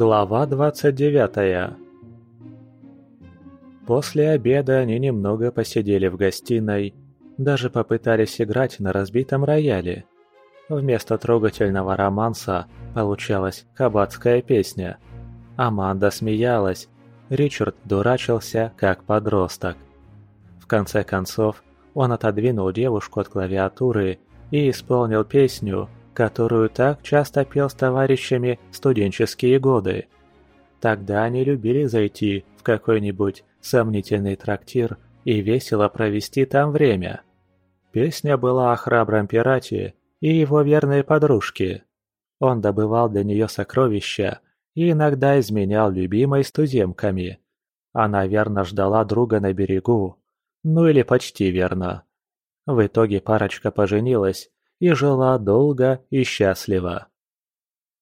Глава 29 После обеда они немного посидели в гостиной, даже попытались играть на разбитом рояле. Вместо трогательного романса получалась кабацкая песня. Аманда смеялась, Ричард дурачился, как подросток. В конце концов, он отодвинул девушку от клавиатуры и исполнил песню, которую так часто пел с товарищами студенческие годы. Тогда они любили зайти в какой-нибудь сомнительный трактир и весело провести там время. Песня была о храбром пирате и его верной подружке. Он добывал для нее сокровища и иногда изменял любимой с туземками. Она верно ждала друга на берегу, ну или почти верно. В итоге парочка поженилась и жила долго и счастливо.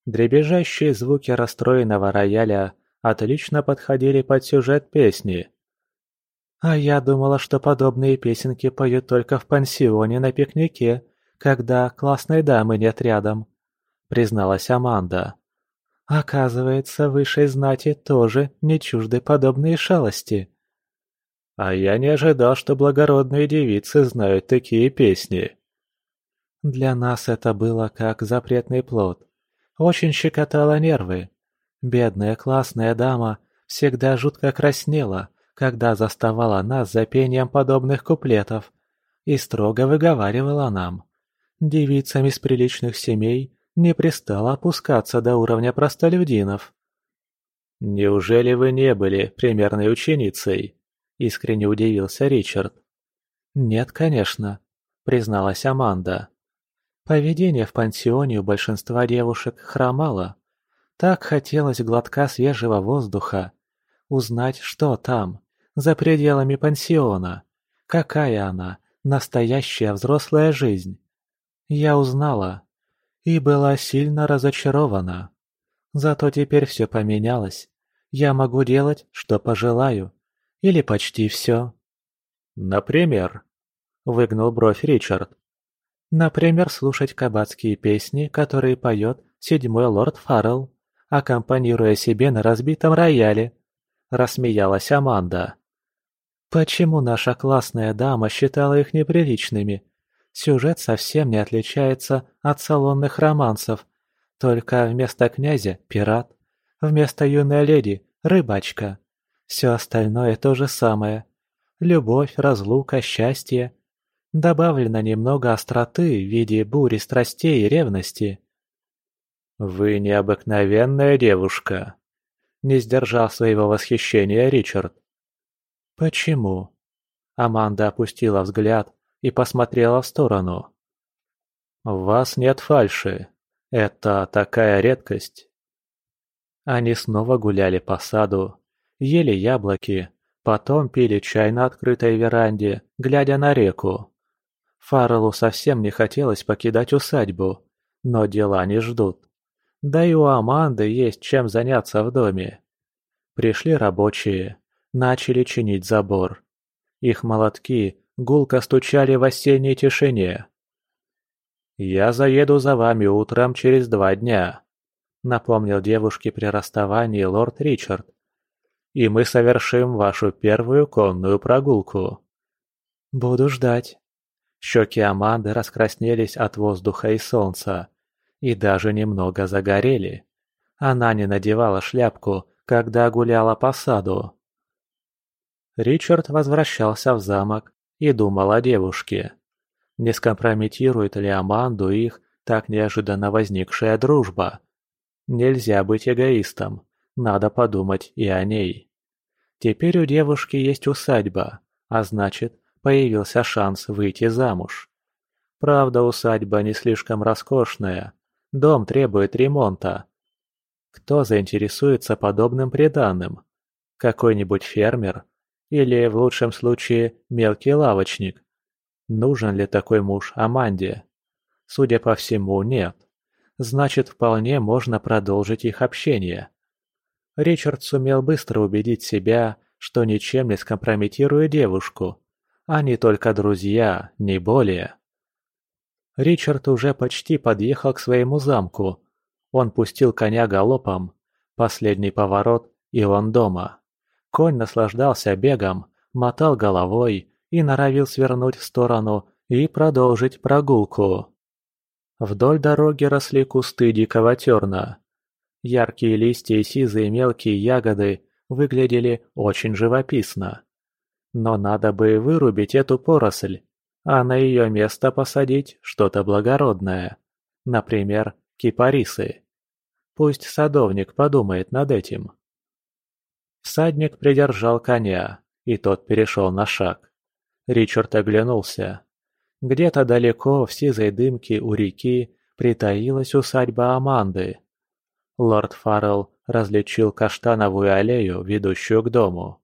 Дребезжащие звуки расстроенного рояля отлично подходили под сюжет песни. «А я думала, что подобные песенки поют только в пансионе на пикнике, когда классной дамы нет рядом», — призналась Аманда. «Оказывается, высшей знати тоже не чужды подобные шалости». «А я не ожидал, что благородные девицы знают такие песни», для нас это было как запретный плод. Очень щекотало нервы. Бедная классная дама всегда жутко краснела, когда заставала нас за пением подобных куплетов, и строго выговаривала нам. Девицам из приличных семей не пристало опускаться до уровня простолюдинов. «Неужели вы не были примерной ученицей?» – искренне удивился Ричард. «Нет, конечно», – призналась Аманда. Поведение в пансионе у большинства девушек хромало. Так хотелось глотка свежего воздуха. Узнать, что там, за пределами пансиона. Какая она, настоящая взрослая жизнь. Я узнала и была сильно разочарована. Зато теперь все поменялось. Я могу делать, что пожелаю. Или почти все. «Например?» — выгнул бровь Ричард. Например, слушать кабацкие песни, которые поет седьмой лорд Фаррелл, аккомпанируя себе на разбитом рояле. Рассмеялась Аманда. Почему наша классная дама считала их неприличными? Сюжет совсем не отличается от салонных романсов, только вместо князя – пират, вместо юной леди – рыбачка. Все остальное то же самое. Любовь, разлука, счастье – Добавлено немного остроты в виде бури страстей и ревности. «Вы необыкновенная девушка», — не сдержал своего восхищения Ричард. «Почему?» Аманда опустила взгляд и посмотрела в сторону. «В вас нет фальши. Это такая редкость». Они снова гуляли по саду, ели яблоки, потом пили чай на открытой веранде, глядя на реку. Фарреллу совсем не хотелось покидать усадьбу, но дела не ждут. Да и у Аманды есть чем заняться в доме. Пришли рабочие, начали чинить забор. Их молотки гулко стучали в осенней тишине. «Я заеду за вами утром через два дня», — напомнил девушке при расставании лорд Ричард. «И мы совершим вашу первую конную прогулку». «Буду ждать», Щеки Аманды раскраснелись от воздуха и солнца. И даже немного загорели. Она не надевала шляпку, когда гуляла по саду. Ричард возвращался в замок и думал о девушке. Не скомпрометирует ли Аманду их так неожиданно возникшая дружба? Нельзя быть эгоистом, надо подумать и о ней. Теперь у девушки есть усадьба, а значит, появился шанс выйти замуж. Правда, усадьба не слишком роскошная, дом требует ремонта. Кто заинтересуется подобным приданным? Какой-нибудь фермер? Или, в лучшем случае, мелкий лавочник? Нужен ли такой муж Аманде? Судя по всему, нет. Значит, вполне можно продолжить их общение. Ричард сумел быстро убедить себя, что ничем не скомпрометирует девушку. Они только друзья, не более. Ричард уже почти подъехал к своему замку. Он пустил коня галопом. Последний поворот, и он дома. Конь наслаждался бегом, мотал головой и норовил свернуть в сторону и продолжить прогулку. Вдоль дороги росли кусты дикого терна. Яркие листья и сизые мелкие ягоды выглядели очень живописно. Но надо бы вырубить эту поросль, а на ее место посадить что-то благородное. Например, кипарисы. Пусть садовник подумает над этим. Всадник придержал коня, и тот перешел на шаг. Ричард оглянулся. Где-то далеко в сизой дымке у реки притаилась усадьба Аманды. Лорд Фаррелл различил каштановую аллею, ведущую к дому.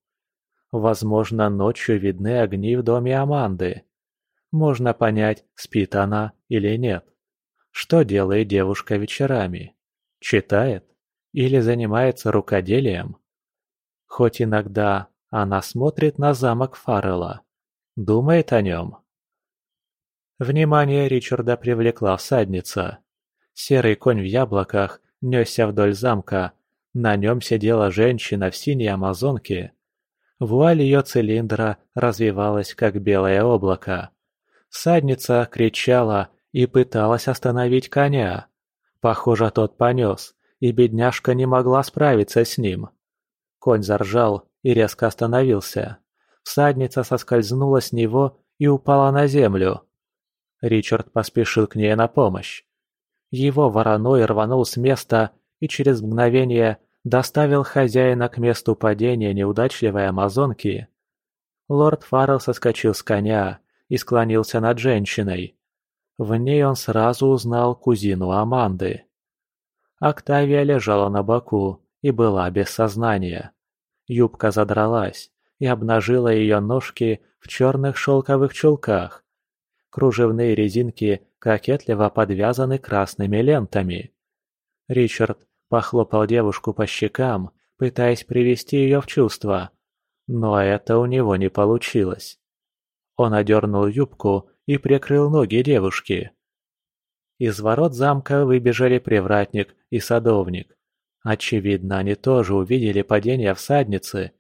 Возможно, ночью видны огни в доме Аманды. Можно понять, спит она или нет. Что делает девушка вечерами? Читает? Или занимается рукоделием? Хоть иногда она смотрит на замок Фаррелла. Думает о нем. Внимание Ричарда привлекла всадница. Серый конь в яблоках несся вдоль замка. На нем сидела женщина в синей амазонке. Вуаль ее цилиндра развивалась, как белое облако. Всадница кричала и пыталась остановить коня. Похоже, тот понес, и бедняжка не могла справиться с ним. Конь заржал и резко остановился. Всадница соскользнула с него и упала на землю. Ричард поспешил к ней на помощь. Его вороной рванул с места и через мгновение доставил хозяина к месту падения неудачливой амазонки. Лорд Фаррелл соскочил с коня и склонился над женщиной. В ней он сразу узнал кузину Аманды. Октавия лежала на боку, и была без сознания. Юбка задралась и обнажила ее ножки в черных шелковых чулках. Кружевные резинки кокетливо подвязаны красными лентами. Ричард похлопал девушку по щекам, пытаясь привести ее в чувство, но это у него не получилось. Он одернул юбку и прикрыл ноги девушки. Из ворот замка выбежали привратник и садовник. Очевидно, они тоже увидели падение всадницы.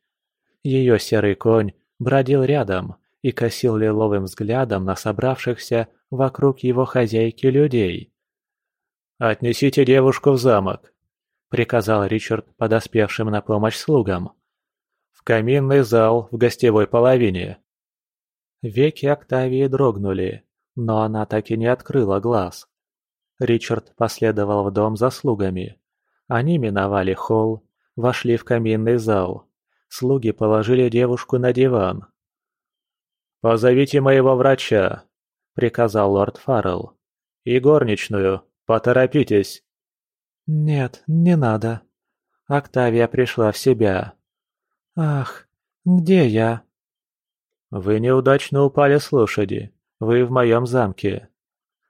Ее серый конь бродил рядом и косил лиловым взглядом на собравшихся вокруг его хозяйки людей. «Отнесите девушку в замок», — приказал Ричард подоспевшим на помощь слугам. «В каминный зал в гостевой половине». Веки Октавии дрогнули, но она так и не открыла глаз. Ричард последовал в дом за слугами. Они миновали холл, вошли в каминный зал. Слуги положили девушку на диван. «Позовите моего врача», — приказал лорд Фаррелл. «И горничную. Поторопитесь». «Нет, не надо». Октавия пришла в себя. «Ах, где я?» «Вы неудачно упали с лошади. Вы в моем замке».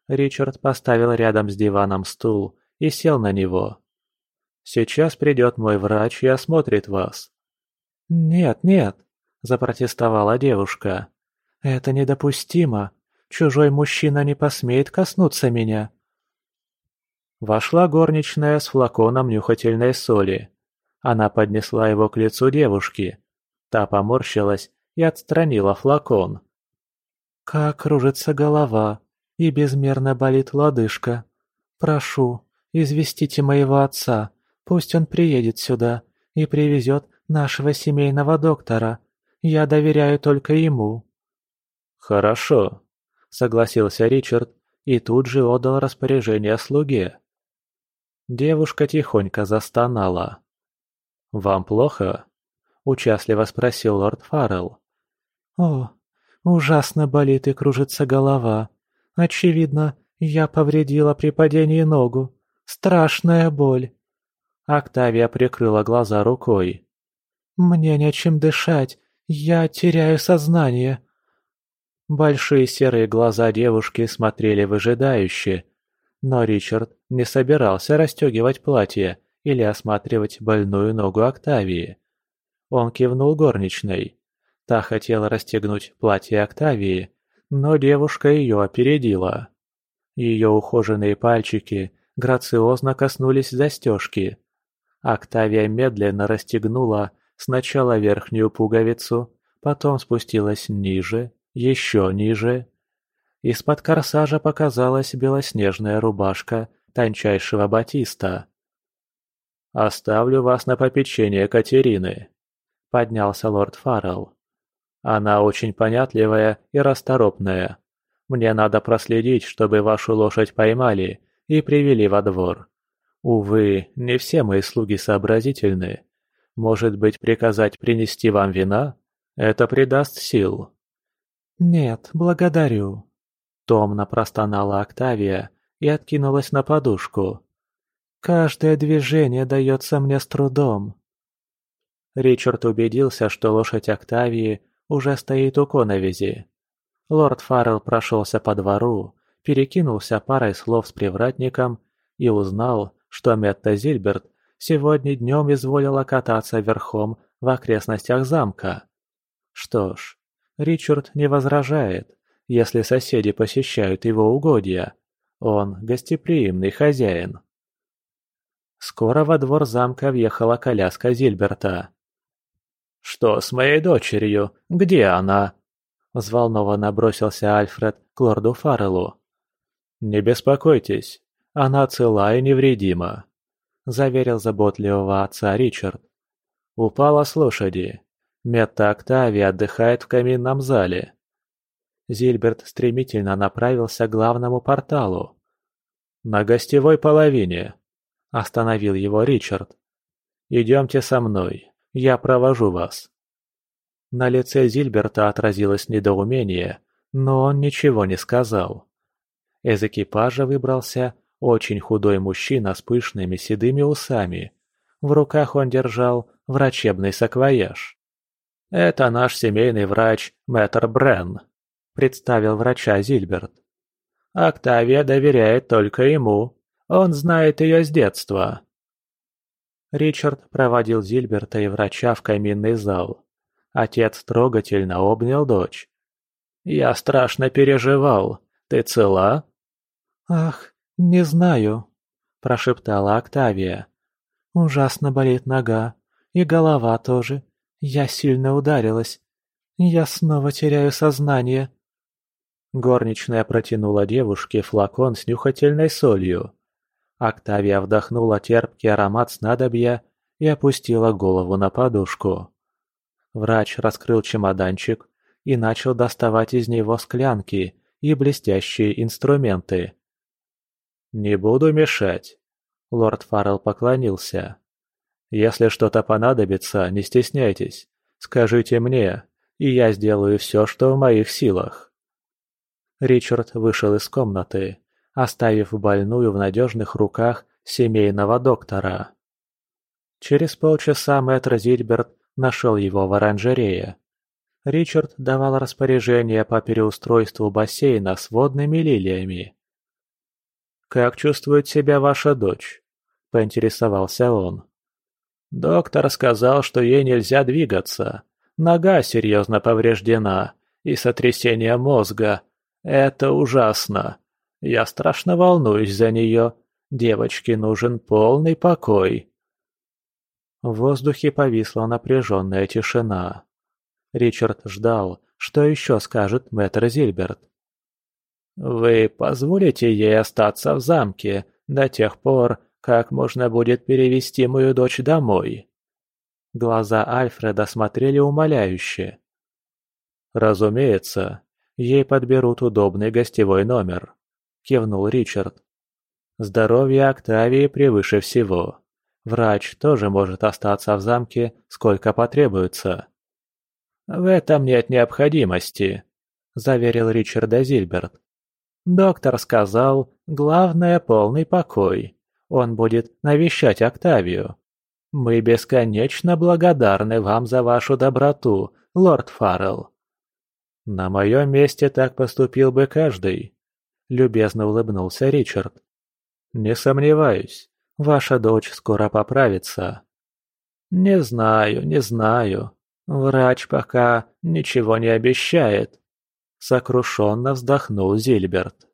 Ричард поставил рядом с диваном стул и сел на него. Сейчас придет мой врач и осмотрит вас». «Нет, нет», – запротестовала девушка. «Это недопустимо. Чужой мужчина не посмеет коснуться меня». Вошла горничная с флаконом нюхательной соли. Она поднесла его к лицу девушки. Та поморщилась и отстранила флакон. «Как кружится голова и безмерно болит лодыжка. Прошу, известите моего отца, Пусть он приедет сюда и привезет нашего семейного доктора. Я доверяю только ему». «Хорошо», — согласился Ричард и тут же отдал распоряжение слуге. Девушка тихонько застонала. «Вам плохо?» — участливо спросил лорд Фаррелл. «О, ужасно болит и кружится голова. Очевидно, я повредила при падении ногу. Страшная боль. Октавия прикрыла глаза рукой. «Мне нечем дышать, я теряю сознание». Большие серые глаза девушки смотрели выжидающе, но Ричард не собирался расстегивать платье или осматривать больную ногу Октавии. Он кивнул горничной. Та хотела расстегнуть платье Октавии, но девушка ее опередила. Ее ухоженные пальчики грациозно коснулись застежки, Октавия медленно расстегнула сначала верхнюю пуговицу, потом спустилась ниже, еще ниже. Из-под корсажа показалась белоснежная рубашка тончайшего батиста. «Оставлю вас на попечение Катерины», — поднялся лорд Фаррелл. «Она очень понятливая и расторопная. Мне надо проследить, чтобы вашу лошадь поймали и привели во двор. Увы, не все мои слуги сообразительны. Может быть, приказать принести вам вина? Это придаст сил». «Нет, благодарю», — томно простонала Октавия и откинулась на подушку. «Каждое движение дается мне с трудом». Ричард убедился, что лошадь Октавии уже стоит у коновизи. Лорд Фаррелл прошелся по двору, перекинулся парой слов с привратником и узнал, что Метта Зильберт сегодня днем изволила кататься верхом в окрестностях замка. Что ж, Ричард не возражает, если соседи посещают его угодья. Он гостеприимный хозяин. Скоро во двор замка въехала коляска Зильберта. «Что с моей дочерью? Где она?» Взволнованно бросился Альфред к лорду Фарреллу. «Не беспокойтесь, она цела и невредима», — заверил заботливого отца Ричард. «Упала с лошади. Метта Октави отдыхает в каминном зале». Зильберт стремительно направился к главному порталу. «На гостевой половине», — остановил его Ричард. «Идемте со мной, я провожу вас». На лице Зильберта отразилось недоумение, но он ничего не сказал. Из экипажа выбрался очень худой мужчина с пышными седыми усами. В руках он держал врачебный саквояж. «Это наш семейный врач Мэтр Брен», — представил врача Зильберт. «Октавия доверяет только ему. Он знает ее с детства». Ричард проводил Зильберта и врача в каминный зал. Отец трогательно обнял дочь. «Я страшно переживал. Ты цела?» «Ах, не знаю», – прошептала Октавия. «Ужасно болит нога. И голова тоже. Я сильно ударилась. Я снова теряю сознание». Горничная протянула девушке флакон с нюхательной солью. Октавия вдохнула терпкий аромат снадобья и опустила голову на подушку. Врач раскрыл чемоданчик и начал доставать из него склянки и блестящие инструменты. «Не буду мешать», — лорд Фаррелл поклонился. «Если что-то понадобится, не стесняйтесь. Скажите мне, и я сделаю все, что в моих силах». Ричард вышел из комнаты, оставив больную в надежных руках семейного доктора. Через полчаса мэтр Зильберт нашел его в оранжерее. Ричард давал распоряжение по переустройству бассейна с водными лилиями. «Как чувствует себя ваша дочь?» – поинтересовался он. «Доктор сказал, что ей нельзя двигаться. Нога серьезно повреждена и сотрясение мозга. Это ужасно. Я страшно волнуюсь за нее. Девочке нужен полный покой». В воздухе повисла напряженная тишина. Ричард ждал, что еще скажет мэтр Зильберт. «Вы позволите ей остаться в замке до тех пор, как можно будет перевести мою дочь домой?» Глаза Альфреда смотрели умоляюще. «Разумеется, ей подберут удобный гостевой номер», — кивнул Ричард. «Здоровье Октавии превыше всего». Врач тоже может остаться в замке, сколько потребуется. «В этом нет необходимости», – заверил Ричарда Зильберт. «Доктор сказал, главное – полный покой. Он будет навещать Октавию. Мы бесконечно благодарны вам за вашу доброту, лорд Фаррелл». «На моем месте так поступил бы каждый», – любезно улыбнулся Ричард. «Не сомневаюсь. Ваша дочь скоро поправится». «Не знаю, не знаю. Врач пока ничего не обещает», — сокрушенно вздохнул Зильберт.